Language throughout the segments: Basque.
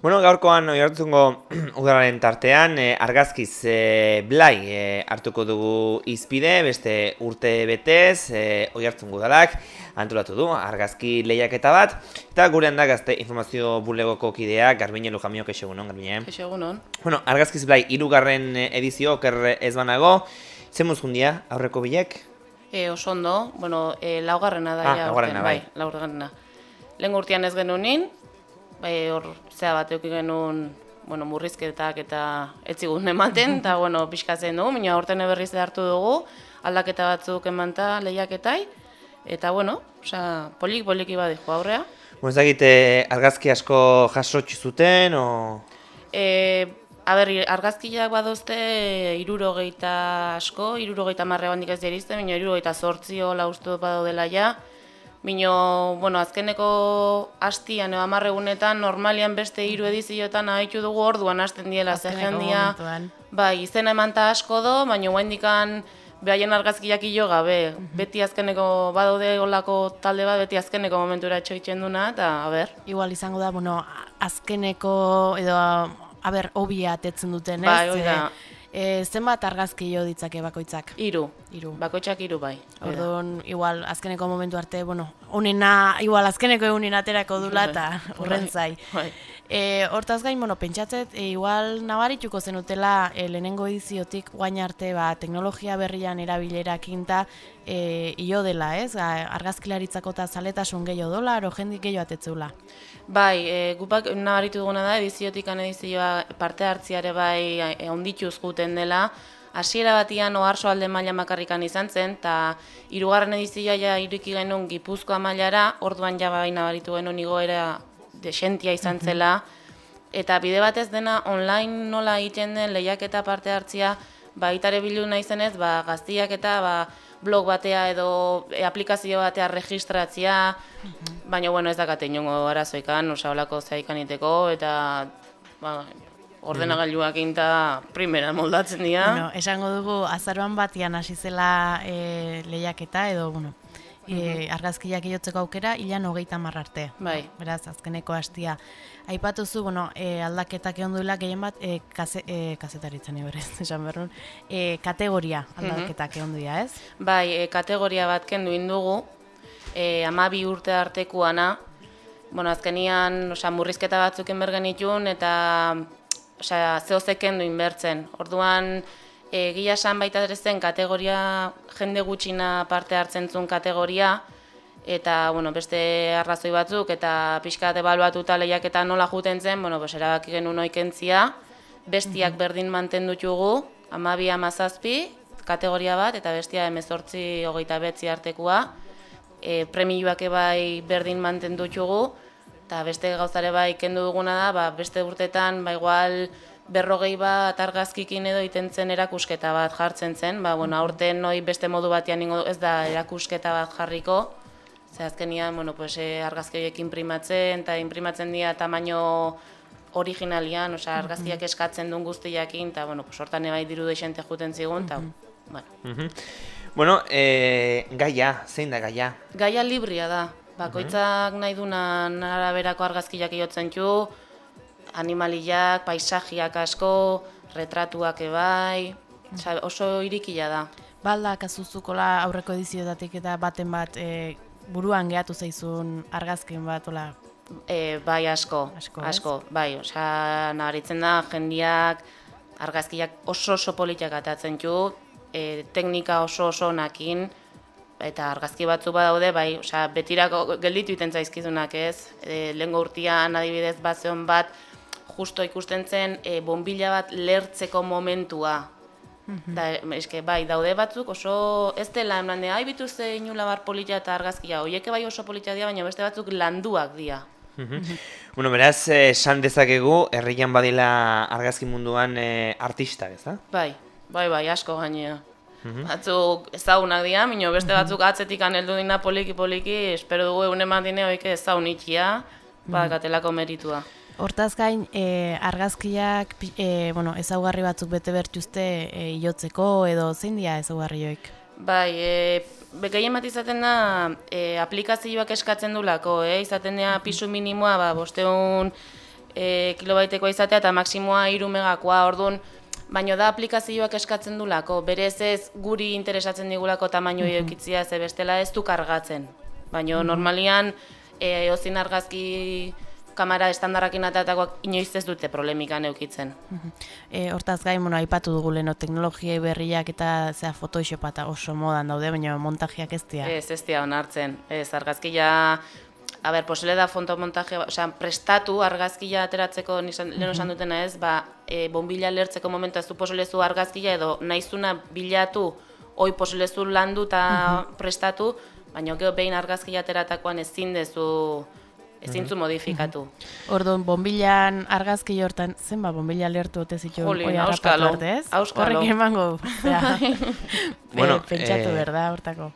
Bueno, gaurkoan oihartzungo udalaren tartean eh, argazkiz eh, blai eh, hartuko dugu izpide, beste urte betez, eh, oihartzungo udalak antolatu du argazki lehiaketa bat, eta gure handak gazte informazio bulegoko kidea, Garbine Lujamio, kexo egunon, Garbine. Kexo egunon. Bueno, argazkiz blai irugarren edizio, oker ez banago, zemuz jundia, aurreko bilek? E, oso ondo, bueno, e, laugarrena da, Ah, ja, laugarrena, aurten, bai. laugarrena. Lehen urtean ez genunin, bai, hor, zea bat genuen, bueno, murrizketak eta etzigun ematen, eta, bueno, pixkatzen dugu, baina aurten berriz hartu dugu, aldaketa batzuk emanta lehiaketai, eta, bueno, osea, polik-poliki badiko aurrea. Bueno, ez dakit, eh, argazki asko jasotxu zuten, o... E, a ber, argazkiak badozte irurogeita asko, irurogeita marre bandik ez dirizte, baina irurogeita uste dut badaudela ja. Bino, bueno, azkeneko hastian edo amarre egunetan, normalian beste hiru edizioetan ahitu dugu orduan hasten diela, ze jendia, bai, izena eman ta asko do, baina guaindikan behaien argazkiak hilo gabe, beti azkeneko badaude olako talde bat, beti azkeneko momentura etxoitzen duna, eta, a ber, Igual izango da, bueno, azkeneko edo a ber, hobia atetzen duten, ez? Bai, hori da. E, zenbat argazki jo ditzake bakoitzak? hiru, Hiru. bakoitzak hiru bai. Orduan, igual, azkeneko momentu arte, bueno, honena, igual, azkeneko egunin aterako dula eta horren Bai, zai. bai. E, hortaz gain, bueno, pentsatzet, e, igual nabarituko zenutela e, lehenengo ediziotik guain arte ba, teknologia berrian erabilerakin ta e, io dela, ez? Argazkilaritzako eta zaletasun gehiago dola, aro jendik gehiago atetzeula. Bai, e, gupak nabaritu duguna da, ediziotik edizioa parte hartziare bai e, ondituz guten dela. Hasiera batian oharso alde maila makarrikan izan zen, eta hirugarren edizioa ja iriki genuen Gipuzkoa mailara, orduan ja bai nabaritu genuen igoera desentia izan zela. Eta bide batez dena online nola egiten den lehiaketa parte hartzia, ba, itare bildu nahi zenez, ba, gaztiak eta ba, blog batea edo e, aplikazio batea registratzia, baina bueno, ez dakate inongo arazoikan, osea holako zaikan iteko, eta ba, ordenagailuak inta primera moldatzen dira. Bueno, esango dugu azaroan batian hasi zela e, lehiaketa edo, bueno, e, argazkiak iotzeko aukera ilan hogeita marra arte. Bai. Beraz, azkeneko hastia. Aipatu zu, bueno, e, aldaketak egon duela gehien bat, e, kase, e, kazetaritzen iberez, esan behar e, kategoria aldaketak egon dira, ez? Bai, e, kategoria bat kendu indugu, e, amabi urte artekuana, bueno, azkenian, osea, murrizketa batzuk enber genitun, eta osea, zehozek kendu inbertzen. Orduan, e, gila esan baita ere zen kategoria jende gutxina parte hartzen zuen kategoria, eta bueno, beste arrazoi batzuk, eta pixka ebaluatuta lehiaketa nola juten zen, bueno, pues, erabaki genuen oikentzia, bestiak berdin mantendutugu, amabi amazazpi, kategoria bat, eta bestia emezortzi hogeita betzi artekoa, e, premioak bai berdin mantendutugu, eta beste gauzare bai kendu duguna da, ba, beste urtetan, ba, igual berrogei bat argazkikin edo itentzen erakusketa bat jartzen zen, ba, bueno, aurten noi beste modu batean ingo ez da erakusketa bat jarriko, ze azkenian, bueno, pues, e, argazki horiek imprimatzen, eta imprimatzen dira tamaino originalian, osea, argazkiak eskatzen duen guztiakin, eta, bueno, pues, hortan ebai diru deixente juten zigun, eta, bueno. Bueno, e, gaia, zein da gaia? Gaia libria da. Bakoitzak nahi dunan araberako argazkiak iotzen du, animaliak, paisajiak asko, retratuak ebai, Osea, oso irikila da. Balda, kazuzukola aurreko edizioetatik eta baten bat e, buruan gehatu zaizun argazkin bat, ola, E, bai asko, Asko, asko, bai, osea, nabaritzen da jendiak argazkiak oso oso politak atatzen du, e, teknika oso oso onakin, eta argazki batzu badaude, bai, osea, betirako gelditu iten zaizkizunak ez, e, lehengo urtean adibidez bazeon bat, justo ikusten zen e, bombila bat lertzeko momentua. Da, eske, bai, daude batzuk oso ez dela eman de, ai bituzte inula bar polita eta argazkia, hoieke bai oso polita dira, baina beste batzuk landuak dira. Bueno, beraz, eh, esan dezakegu, herrian badila argazki munduan eh, artistak, ez da? Bai, bai, bai, asko gainea. Batzuk ezagunak dira, minio beste batzuk atzetik heldu dina poliki-poliki, espero dugu egun eman dine hoike ezagun itxia, badakatelako meritua. Hortaz gain, e, argazkiak e, bueno, ezaugarri batzuk bete bertuzte e, ilotzeko edo zein dira ezaugarri joik? Bai, e, be- gehien bat izaten da e, aplikazioak eskatzen dulako, e, izaten dira pisu minimoa, ba, bosteun e, kilobaitekoa izatea eta maksimoa iru megakoa, orduan, baino da aplikazioak eskatzen dulako, berez ez guri interesatzen digulako tamaino eukitzia, ze bestela ez du kargatzen. Baino normalian, e, ozin argazki kamera estandarrakin atatakoak inoiz ez dute problemikan eukitzen. E, hortaz gain, bueno, aipatu dugu leno teknologia berriak eta zea Photoshopa eta oso modan daude, baina montajiak ez dira. Ez, ez dira onartzen. Ez, argazkia, a ber, posible da fotomontaje, osea, prestatu argazkia ateratzeko, nisan, lehen esan dutena ez, ba, e, bombila lertzeko momentu ez du posible zu argazkia edo naizuna bilatu, hoi posible zu landu eta prestatu, baina gero behin argazkia ateratakoan ezin dezu, ezin zu modifikatu. Orduan, bombilan argazki hortan, zenba bombila lertu ote zitu hori harrapatu arte, ez? auskalo. Horrek emango, zera, Bueno, pentsatu eh, berda, hortako.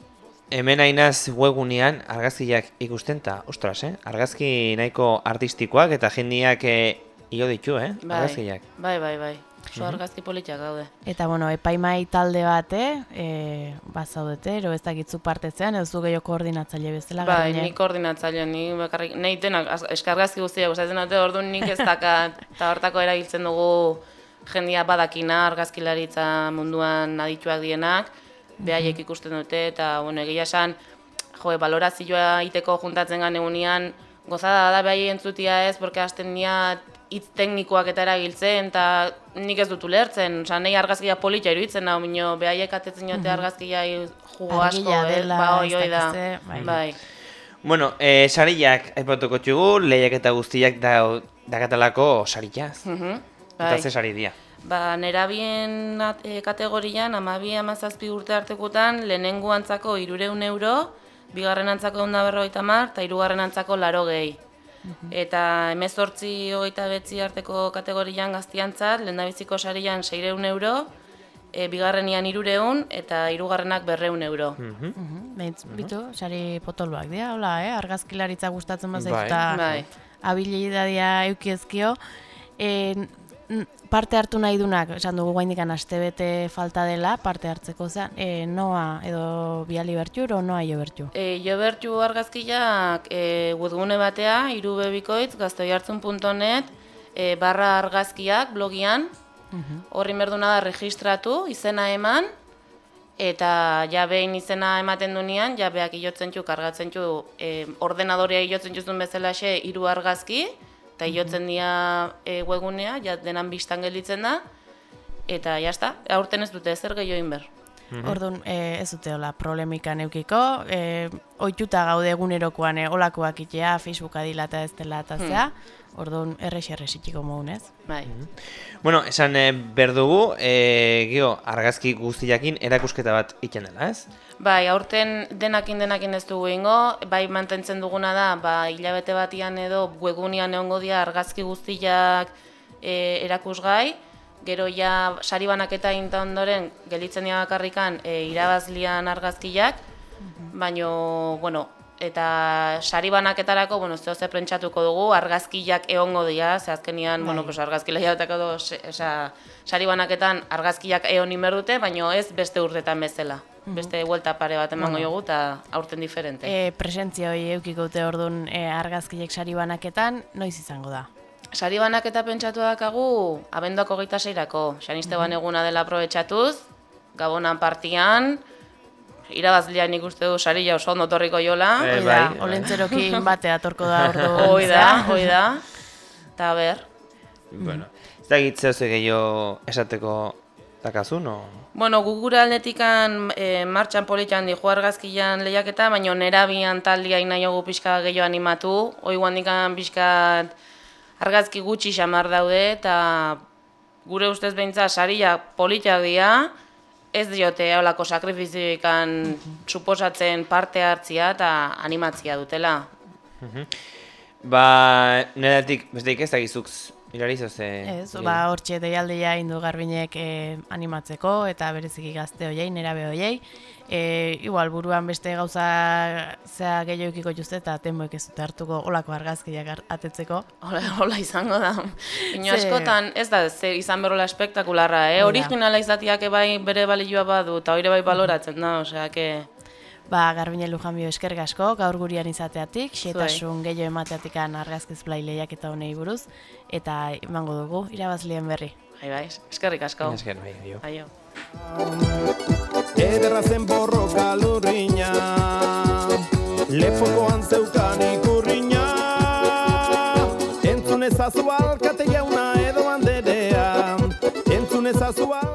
Hemen ainaz webunean argazkiak ikusten ta, ostras, eh? Argazki nahiko artistikoak eta jendiak eh, io ditu, eh? Argazkiak. bai, bai, bai. Oso argazki politiak gaude. Eta, bueno, epaimai talde bate, e, bazaudete, ero ez dakitzu partezean, edo zu gehiago koordinatzaile bezala Bai, gainera. ni koordinatzaile, ni bakarrik, nahi denak, az- eskargazki guztiak gustatzen dute, orduan nik ez dakat, eta hortako erabiltzen dugu jendia badakina, argazkilaritza munduan adituak dienak, behaiek ikusten dute, eta, bueno, egia esan, jo, balorazioa iteko juntatzen gan egunean, gozada da behai entzutia ez, porque hasten nia hitz teknikoak eta erabiltzen, eta nik ez dut ulertzen, osea, nahi argazkia polita iruditzen hau, minio, behaiek atetzen jote argazkia jugo asko, eh? dela, ba, hoi, ez hoi da. bai. bai. Bueno, eh, sariak aipatuko txugu, lehiak eta guztiak da, dakatalako saritaz. Mhm, Eta bai. ze sari dira. Ba, nerabien at- e, kategorian, amabi amazazpi urte artekutan, lehenengo antzako irureun euro, bigarren antzako eunda berrogeita mar, eta hirugarren antzako laro gehi. Eta emezortzi hogeita betzi arteko kategorian gaztiantzat, lehendabiziko sarian seireun euro, e, bigarrenian irureun, eta hirugarrenak berreun euro. Behintz, bitu, sari potoloak dira, hola, eh? argazkilaritza gustatzen bazaitu Bai. eta Bai. habilidadia eukiezkio. E, n- parte hartu nahi dunak, esan dugu guaindikan astebete falta dela, parte hartzeko zen, e, noa edo biali bertxu, o noa jo bertxu? E, jo bertu argazkiak e, webgune batea, irubebikoitz, gaztoiartzun.net, e, barra argazkiak blogian, horri merduna da registratu, izena eman, eta ja behin izena ematen dunean, ja beak ilotzen txu, kargatzen txu, e, ordenadorea ilotzen txuzun bezalaxe hiru argazki, eta ilotzen dira e, webgunea, ja denan bistan gelditzen da, eta jazta, aurten ez dute ezer gehiago inber. Orduan, e, ez dute hola problemikan eukiko, e, oituta gaude egunerokoan e, olakoak itea, Facebooka dila eta ez dela eta zea, orduan errex errex itxiko mogun ez. Bai. Bueno, esan eh, berdugu, eh, gio, argazki guztiakin erakusketa bat iten dela, ez? Bai, aurten denakin denakin ez dugu ingo, bai mantentzen duguna da, ba, hilabete batian edo webgunean egongo dira argazki guztiak e, erakusgai, gero ja sari banaketa inta ondoren gelditzen dira bakarrikan e, irabazlian argazkiak, baino, bueno, eta sari banaketarako, bueno, zeo ze prentsatuko dugu, argazkiak egongo dira, ze azkenian, bueno, pues argazki lehiatako do, osea, sari banaketan argazkiak egon inber dute, baino ez beste urtetan bezala. Beste vuelta pare bat emango jogu eta aurten diferente. E, presentzia hori eukiko dute orduan e, argazkiek sari banaketan, noiz izango da? Sari banaketa pentsatu dakagu abenduak hogeita seirako. Xanisteban eguna dela aprobetxatuz, gabonan partian, irabazlean ikuste du saria oso ondo torriko jola. Eh, Hoi da, bai, bai. olentzerokin bate atorko da orduan. Hoi da, zea. hoi da. Eta ber. Bueno, ez da gitzeo ze gehiago esateko dakazun, o? Bueno, gu gure aldetikan e, martxan politan di argazkian lehiaketa, baina nerabian taldia inaiogu pixka gehiago animatu. Hoi guandikan pixka argazki gutxi xamar daude, eta gure ustez behintzat saria politak dira, ez diote holako sakrifizioikan suposatzen parte hartzia eta animatzia dutela. Ba, nedatik, besteik ez dakizuk Milarizo ze... Ez, ba, hortxe deialdeia indu garbinek e, animatzeko eta bereziki gazte hoiei, nerabe hoiei. E, igual, buruan beste gauza zea gehiago ikiko juzte eta tenboek ez dute hartuko olako argazkiak atetzeko. Hola, hola izango da. Ino askotan, ez da, ze izan berola espektakularra, eh? Originala izatiak bai bere balioa badu eta hori bai baloratzen da, osea, que... Ba, Garbine Lujanbio esker gasko, gaur gurean izateatik, xetasun gehiago emateatik argazkiz blaileak eta honei buruz, eta emango dugu, irabazlien berri. Hai bai, eskerrik asko. Esker, bai, aio. Aio. Ederra zen borroka lurriña, lefokoan zeukan ikurriña, entzunezazu alkate jauna edo banderea, entzunezazu alkate